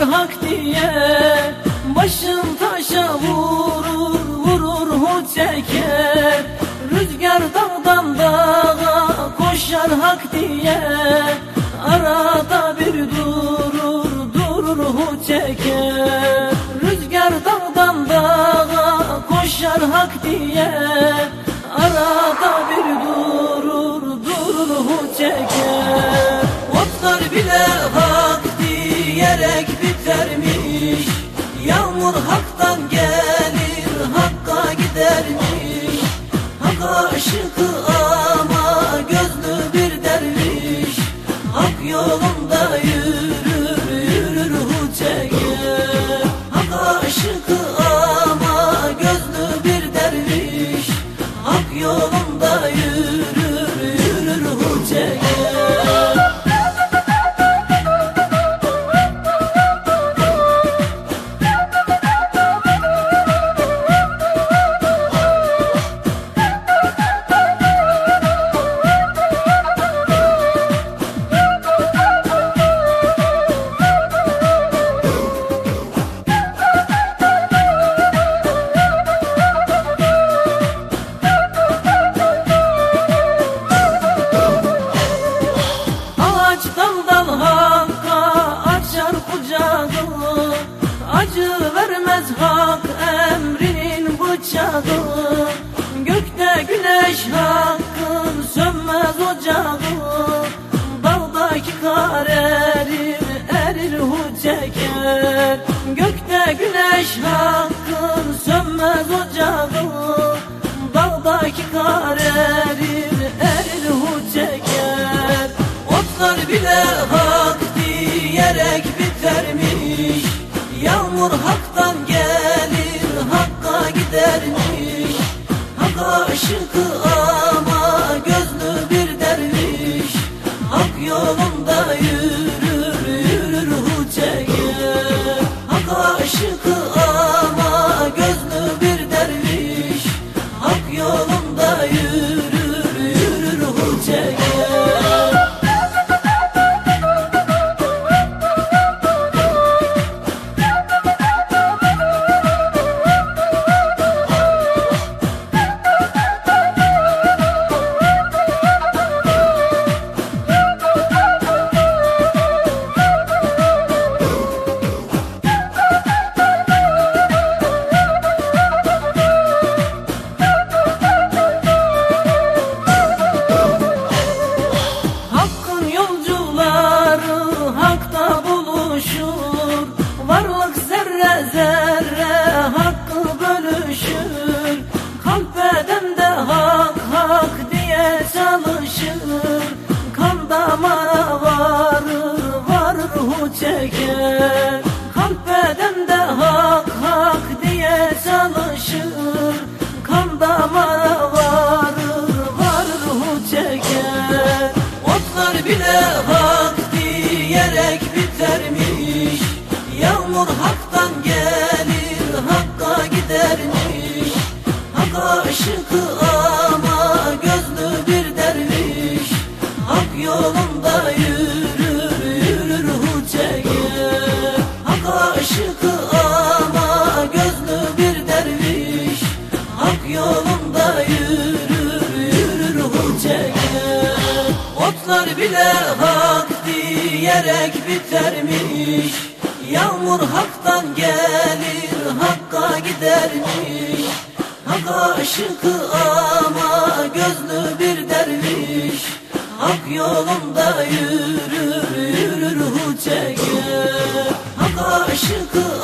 hak diye Başım taşa vurur vurur hu çeker. Rüzgar dağdan dağa koşar hak diye Arada bir durur durur hu çeker. Rüzgar dağdan dağa koşar hak diye Arada bir durur durur hu çeker. Otlar bile hak diyerek bitermiş Yağmur haktan gelir hakka gidermiş. Hak aşıkı ama gözlü bir derviş. Hak yolunda yürür yürür hu çeker Hak aşıkı ama gözlü bir derviş. Hak yolunda yürür bıçağı Gökte güneş hakkın sönmez ocağı Dağdaki kar erir erir hu çeker Gökte güneş hakkın sönmez ocağı Dağdaki kar erir erir hu çeker Otlar bile hak diyerek bitermiş Yağmur haktan Hak aşıkı diye çalışır. Kan damara varır varır hu çeker. Kalp bedende hak hak diye çalışır. Kan damara Dostlar bile hak diyerek bitermiş. Yağmur haktan gelir hakka gidermiş. Hak aşıkı ama gözlü bir derviş. Hak yolunda yürür yürür huçege Hak aşıkı